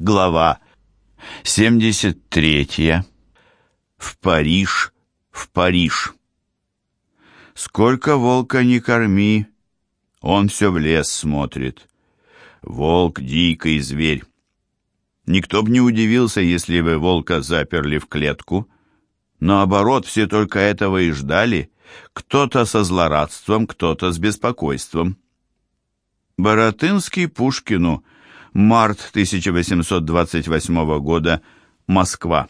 Глава 73. В Париж, в Париж. Сколько волка не корми, он все в лес смотрит. Волк — дикий зверь. Никто бы не удивился, если бы волка заперли в клетку. Наоборот, все только этого и ждали. Кто-то со злорадством, кто-то с беспокойством. Боротынский Пушкину — Март 1828 года. Москва.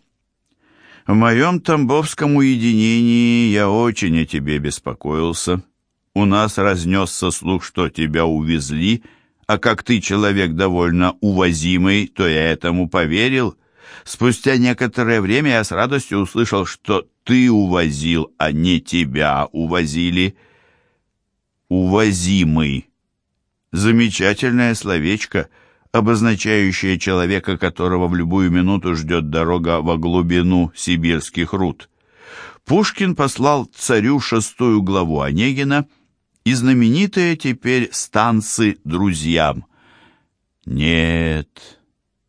В моем тамбовском уединении я очень о тебе беспокоился. У нас разнесся слух, что тебя увезли, а как ты человек довольно увозимый, то я этому поверил. Спустя некоторое время я с радостью услышал, что ты увозил, а не тебя увозили. Увозимый. Замечательное словечко — обозначающее человека, которого в любую минуту ждет дорога во глубину сибирских руд. Пушкин послал царю шестую главу Онегина и знаменитые теперь станцы друзьям. «Нет,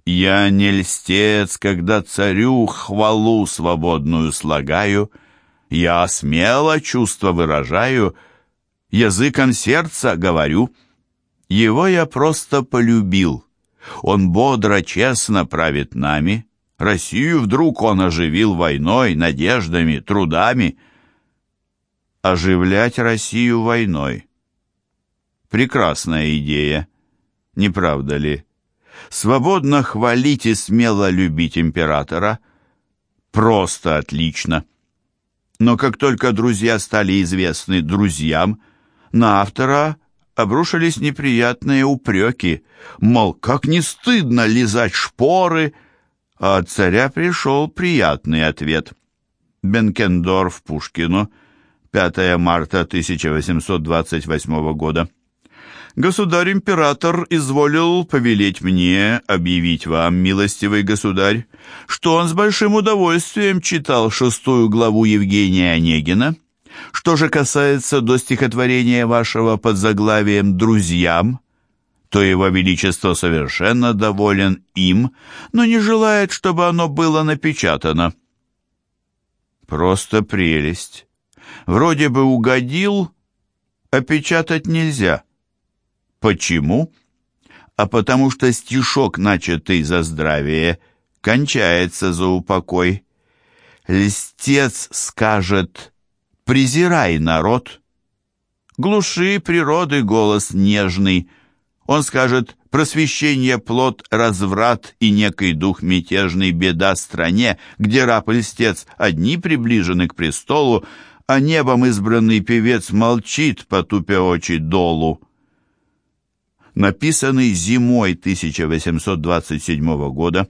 я не льстец, когда царю хвалу свободную слагаю, я смело чувство выражаю, языком сердца говорю, его я просто полюбил». Он бодро, честно правит нами. Россию вдруг он оживил войной, надеждами, трудами. Оживлять Россию войной. Прекрасная идея, не правда ли? Свободно хвалить и смело любить императора. Просто отлично. Но как только друзья стали известны друзьям, на автора обрушились неприятные упреки, мол, как не стыдно лизать шпоры, а от царя пришел приятный ответ. Бенкендорф Пушкину, 5 марта 1828 года. Государь-император изволил повелеть мне объявить вам, милостивый государь, что он с большим удовольствием читал шестую главу Евгения Онегина, что же касается до стихотворения вашего под заглавием «Друзьям», то его величество совершенно доволен им, но не желает, чтобы оно было напечатано. Просто прелесть. Вроде бы угодил, а печатать нельзя. Почему? А потому что стишок, начатый за здравие, кончается за упокой. Льстец скажет презирай народ. Глуши природы голос нежный. Он скажет «Просвещение, плод, разврат и некий дух мятежный, беда стране, где раб и льстец одни приближены к престолу, а небом избранный певец молчит, потупя очи долу». Написанный зимой 1827 года,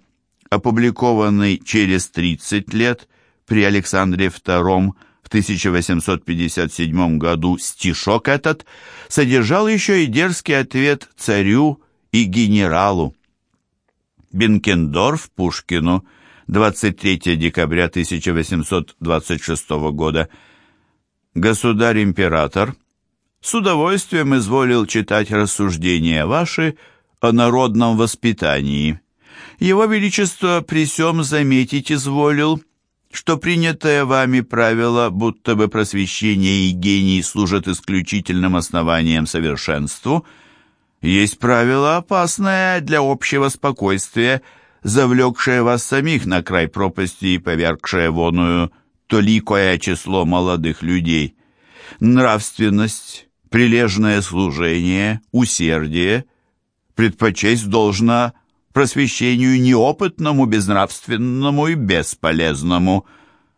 опубликованный через 30 лет при Александре II в 1857 году стишок этот содержал еще и дерзкий ответ царю и генералу. Бенкендорф Пушкину, 23 декабря 1826 года. Государь-император с удовольствием изволил читать рассуждения ваши о народном воспитании. Его Величество при сём заметить изволил – что принятое вами правило, будто бы просвещение и гений служат исключительным основанием совершенству, есть правило опасное для общего спокойствия, завлекшее вас самих на край пропасти и повергшее воную толикое число молодых людей. Нравственность, прилежное служение, усердие предпочесть должно просвещению неопытному, безнравственному и бесполезному.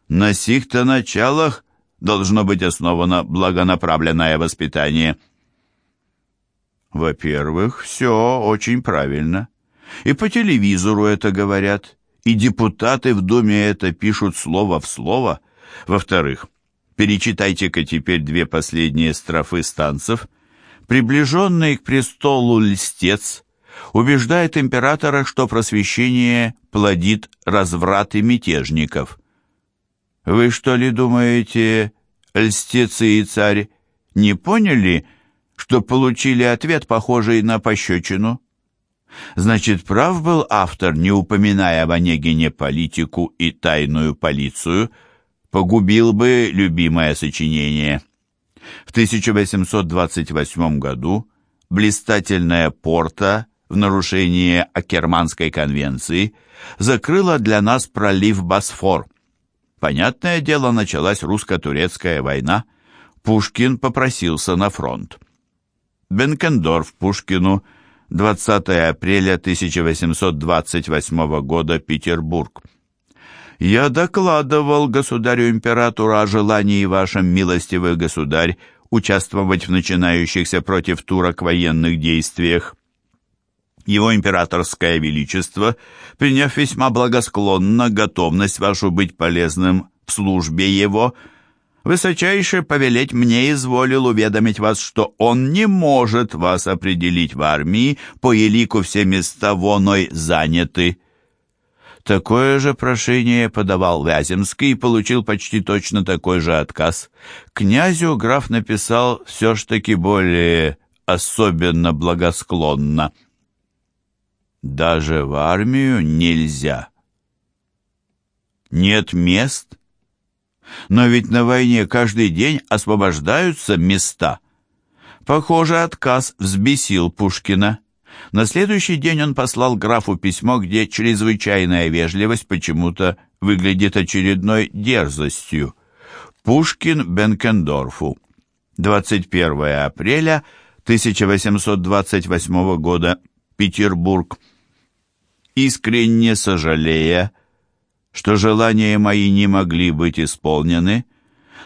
На сих-то началах должно быть основано благонаправленное воспитание. Во-первых, все очень правильно. И по телевизору это говорят, и депутаты в Думе это пишут слово в слово. Во-вторых, перечитайте-ка теперь две последние строфы станцев. Приближенный к престолу льстец убеждает императора, что просвещение плодит разврат и мятежников. Вы что ли думаете, льстецы и царь не поняли, что получили ответ, похожий на пощечину? Значит, прав был автор, не упоминая в Онегине политику и тайную полицию, погубил бы любимое сочинение. В 1828 году блистательная порта в нарушение Акерманской конвенции закрыла для нас пролив Босфор. Понятное дело, началась русско-турецкая война. Пушкин попросился на фронт. Бенкендорф Пушкину, 20 апреля 1828 года, Петербург. «Я докладывал государю-императору о желании вашем, милостивый государь, участвовать в начинающихся против турок военных действиях. Его императорское величество, приняв весьма благосклонно готовность вашу быть полезным в службе его, — высочайше повелеть мне изволил уведомить вас, что он не может вас определить в армии, по елику все места воной заняты». Такое же прошение подавал Вяземский и получил почти точно такой же отказ. Князю граф написал все ж таки более особенно благосклонно. «Даже в армию нельзя. Нет мест, но ведь на войне каждый день освобождаются места. Похоже, отказ взбесил Пушкина. На следующий день он послал графу письмо, где чрезвычайная вежливость почему-то выглядит очередной дерзостью. Пушкин Бенкендорфу. 21 апреля 1828 года. Петербург. Искренне сожалея, что желания мои не могли быть исполнены,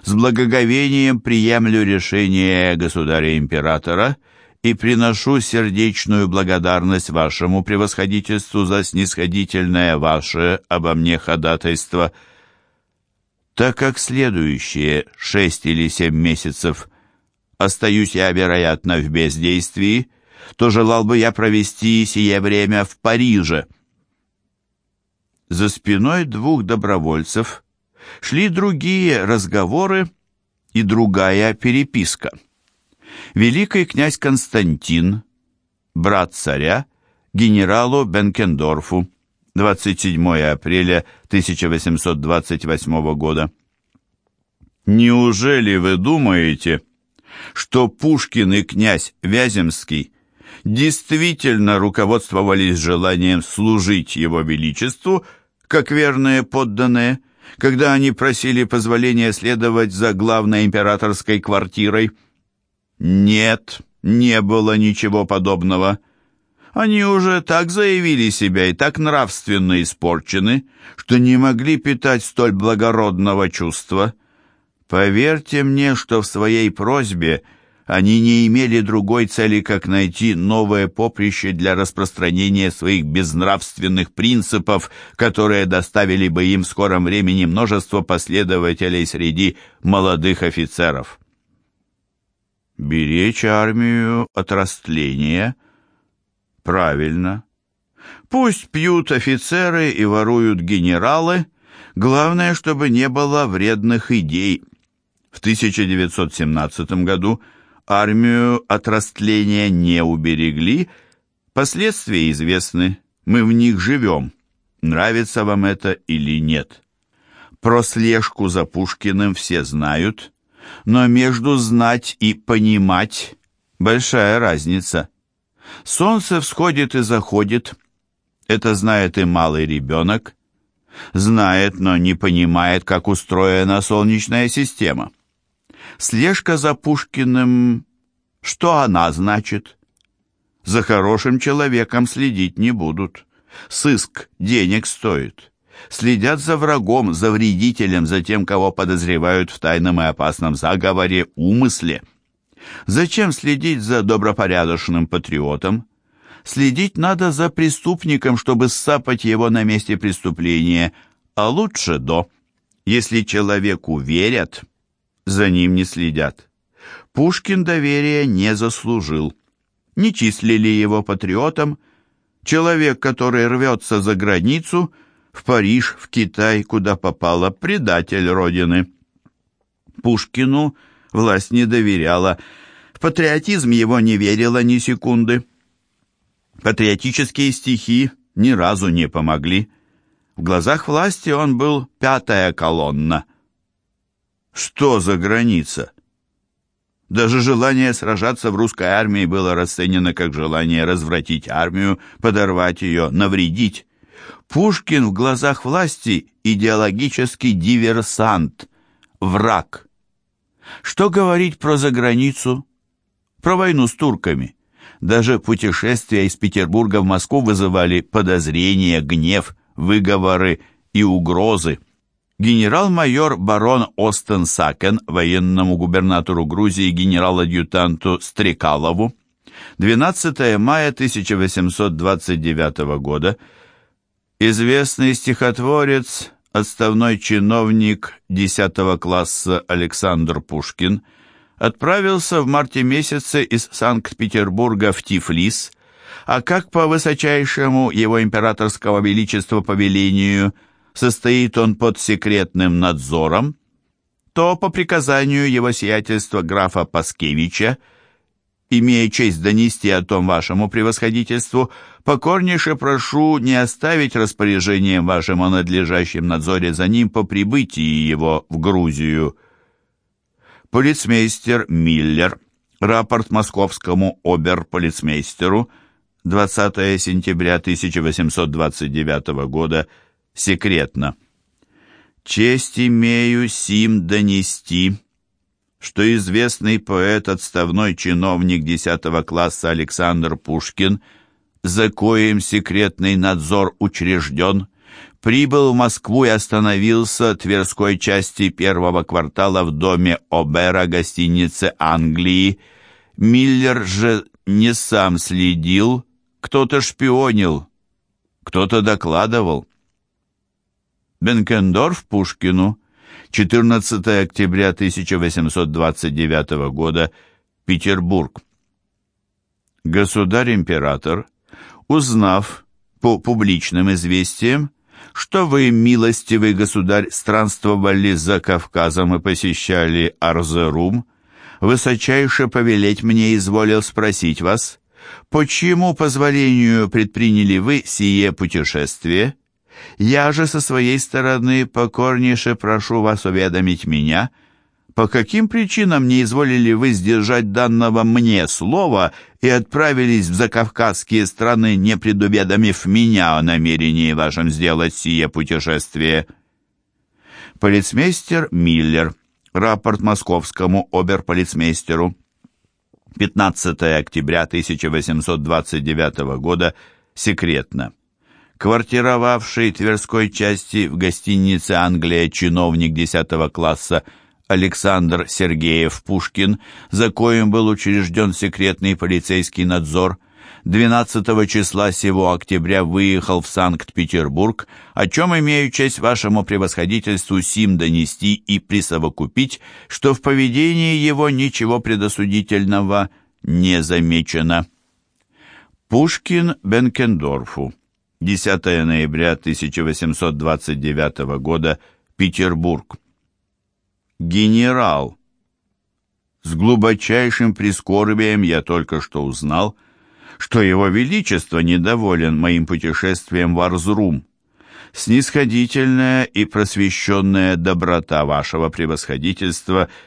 с благоговением приемлю решение государя-императора и приношу сердечную благодарность вашему превосходительству за снисходительное ваше обо мне ходатайство, так как следующие шесть или семь месяцев остаюсь я, вероятно, в бездействии, то желал бы я провести сие время в Париже». За спиной двух добровольцев шли другие разговоры и другая переписка. Великий князь Константин, брат царя, генералу Бенкендорфу, 27 апреля 1828 года. «Неужели вы думаете, что Пушкин и князь Вяземский действительно руководствовались желанием служить его величеству как верные подданные, когда они просили позволения следовать за главной императорской квартирой. Нет, не было ничего подобного. Они уже так заявили себя и так нравственно испорчены, что не могли питать столь благородного чувства. Поверьте мне, что в своей просьбе – они не имели другой цели, как найти новое поприще для распространения своих безнравственных принципов, которые доставили бы им в скором времени множество последователей среди молодых офицеров. Беречь армию от растления? Правильно. Пусть пьют офицеры и воруют генералы, главное, чтобы не было вредных идей. В 1917 году Армию от растления не уберегли, последствия известны, мы в них живем, нравится вам это или нет. Про слежку за Пушкиным все знают, но между знать и понимать большая разница. Солнце всходит и заходит, это знает и малый ребенок, знает, но не понимает, как устроена Солнечная система. Слежка за Пушкиным... Что она значит? За хорошим человеком следить не будут. Сыск денег стоит. Следят за врагом, за вредителем, за тем, кого подозревают в тайном и опасном заговоре, умысле. Зачем следить за добропорядочным патриотом? Следить надо за преступником, чтобы сапать его на месте преступления, а лучше до. Если человеку верят, за ним не следят. Пушкин доверия не заслужил. Не числили его патриотом. Человек, который рвется за границу, в Париж, в Китай, куда попало, предатель Родины. Пушкину власть не доверяла, в патриотизм его не верила ни секунды. Патриотические стихи ни разу не помогли. В глазах власти он был пятая колонна. Что за граница? Даже желание сражаться в русской армии было расценено как желание развратить армию, подорвать ее, навредить. Пушкин в глазах власти идеологический диверсант, враг. Что говорить про заграницу? Про войну с турками. Даже путешествия из Петербурга в Москву вызывали подозрения, гнев, выговоры и угрозы генерал-майор барон Остен Сакен военному губернатору Грузии генерал-адъютанту Стрекалову 12 мая 1829 года известный стихотворец, отставной чиновник 10 класса Александр Пушкин отправился в марте месяце из Санкт-Петербурга в Тифлис, а как по высочайшему его императорского величества повелению – состоит он под секретным надзором, то по приказанию его сиятельства графа Паскевича, имея честь донести о том вашему превосходительству, покорнейше прошу не оставить распоряжением вашим о надлежащем надзоре за ним по прибытии его в Грузию. Полицмейстер Миллер. Рапорт московскому оберполицмейстеру 20 сентября 1829 года секретно. «Честь имею сим донести, что известный поэт, отставной чиновник 10 класса Александр Пушкин, за коим секретный надзор учрежден, прибыл в Москву и остановился в Тверской части первого квартала в доме Обера гостиницы Англии. Миллер же не сам следил, кто-то шпионил, кто-то докладывал. Бенкендорф Пушкину, 14 октября 1829 года, Петербург. Государь-император, узнав по публичным известиям, что вы, милостивый государь, странствовали за Кавказом и посещали Арзерум, высочайше повелеть мне изволил спросить вас, почему позволению предприняли вы сие путешествие, я же со своей стороны покорнейше прошу вас уведомить меня, по каким причинам не изволили вы сдержать данного мне слова и отправились в закавказские страны, не предуведомив меня о намерении вашем сделать сие путешествие. Полицмейстер Миллер. Рапорт московскому оберполицмейстеру. 15 октября 1829 года. Секретно квартировавший Тверской части в гостинице «Англия» чиновник 10 класса Александр Сергеев Пушкин, за коим был учрежден секретный полицейский надзор, 12 числа сего октября выехал в Санкт-Петербург, о чем имею честь вашему превосходительству сим донести и присовокупить, что в поведении его ничего предосудительного не замечено. Пушкин Бенкендорфу 10 ноября 1829 года, Петербург. Генерал. С глубочайшим прискорбием я только что узнал, что его величество недоволен моим путешествием в Арзрум. Снисходительная и просвещенная доброта вашего превосходительства –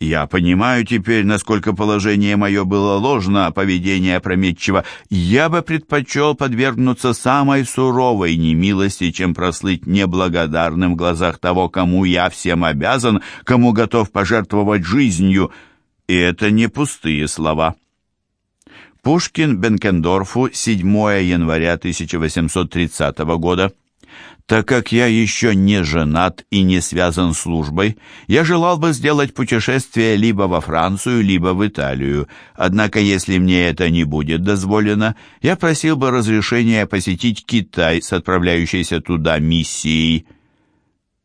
я понимаю теперь, насколько положение мое было ложно, а поведение опрометчиво. Я бы предпочел подвергнуться самой суровой немилости, чем прослыть неблагодарным в глазах того, кому я всем обязан, кому готов пожертвовать жизнью. И это не пустые слова. Пушкин Бенкендорфу, 7 января 1830 года. Так как я еще не женат и не связан службой, я желал бы сделать путешествие либо во Францию, либо в Италию. Однако, если мне это не будет дозволено, я просил бы разрешения посетить Китай с отправляющейся туда миссией.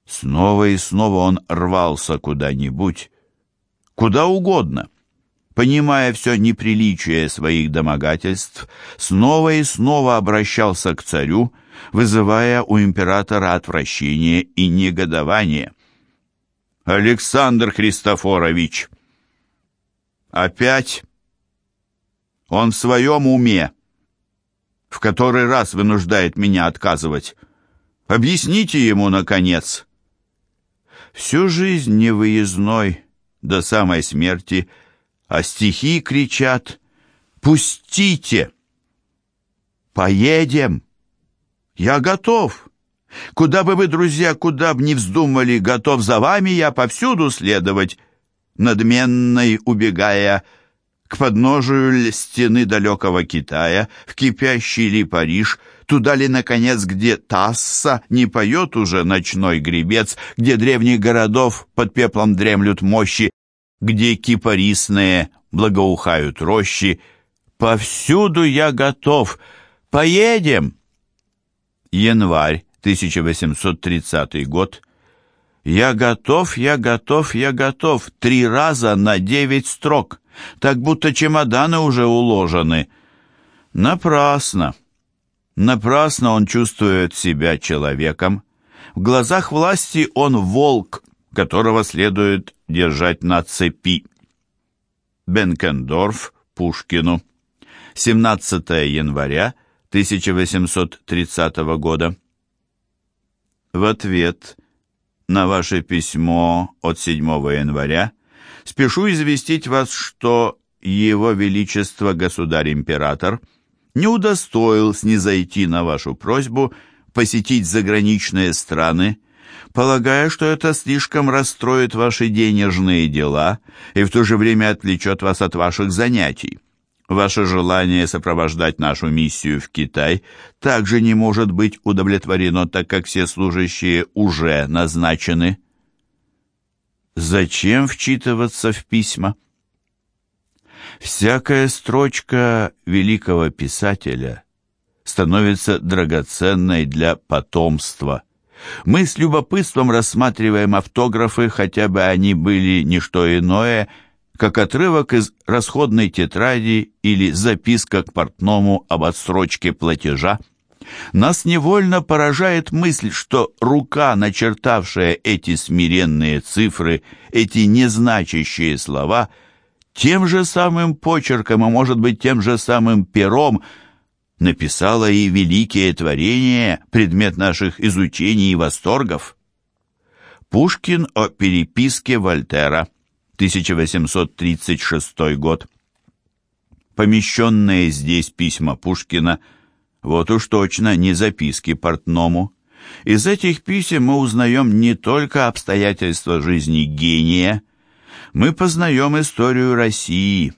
Снова и снова он рвался куда-нибудь, куда угодно. Понимая все неприличие своих домогательств, снова и снова обращался к царю, вызывая у императора отвращение и негодование. «Александр Христофорович!» «Опять? Он в своем уме?» в который раз вынуждает меня отказывать. Объясните ему, наконец. Всю жизнь невыездной, до самой смерти, а стихи кричат «Пустите!» «Поедем!» «Я готов!» «Куда бы вы, друзья, куда бы ни вздумали, готов за вами я повсюду следовать!» Надменной убегая к подножию стены далекого Китая, в кипящий ли Париж, туда ли, наконец, где Тасса не поет уже ночной гребец, где древних городов под пеплом дремлют мощи, где кипарисные благоухают рощи. Повсюду я готов. Поедем! Январь 1830 год. Я готов, я готов, я готов. Три раза на девять строк. Так будто чемоданы уже уложены. Напрасно. Напрасно он чувствует себя человеком. В глазах власти он волк, которого следует держать на цепи. Бенкендорф Пушкину. 17 января 1830 года. В ответ на ваше письмо от 7 января спешу известить вас, что Его Величество Государь-Император не удостоил снизойти на вашу просьбу посетить заграничные страны, полагая, что это слишком расстроит ваши денежные дела и в то же время отвлечет вас от ваших занятий. Ваше желание сопровождать нашу миссию в Китай также не может быть удовлетворено, так как все служащие уже назначены. Зачем вчитываться в письма? Всякая строчка великого писателя становится драгоценной для потомства. Мы с любопытством рассматриваем автографы, хотя бы они были не что иное, как отрывок из расходной тетради или записка к портному об отсрочке платежа. Нас невольно поражает мысль, что рука, начертавшая эти смиренные цифры, эти незначащие слова, тем же самым почерком, а может быть тем же самым пером, написала и великие творения, предмет наших изучений и восторгов. Пушкин о переписке Вольтера 1836 год. Помещенные здесь письма Пушкина вот уж точно не записки портному. Из этих писем мы узнаем не только обстоятельства жизни гения, мы познаем историю России,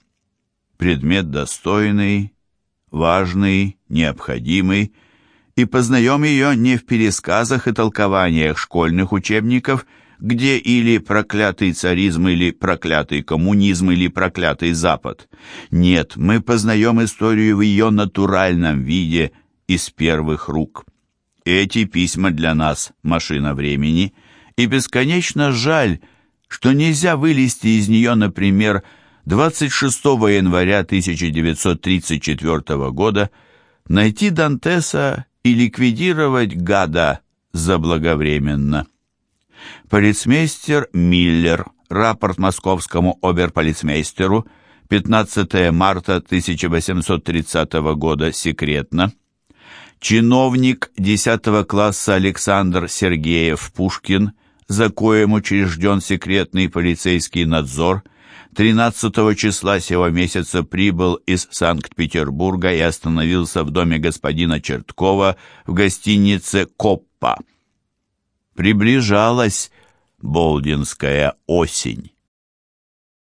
предмет достойный, важный, необходимый, и познаем ее не в пересказах и толкованиях школьных учебников, где или проклятый царизм, или проклятый коммунизм, или проклятый Запад. Нет, мы познаем историю в ее натуральном виде из первых рук. Эти письма для нас – машина времени, и бесконечно жаль, что нельзя вылезти из нее, например, 26 января 1934 года, найти Дантеса и ликвидировать гада заблаговременно. Полицмейстер Миллер. Рапорт московскому оберполицмейстеру. 15 марта 1830 года. Секретно. Чиновник 10 класса Александр Сергеев Пушкин, за коем учрежден секретный полицейский надзор, 13 числа сего месяца прибыл из Санкт-Петербурга и остановился в доме господина Черткова в гостинице «Коппа». Приближалась Болдинская осень.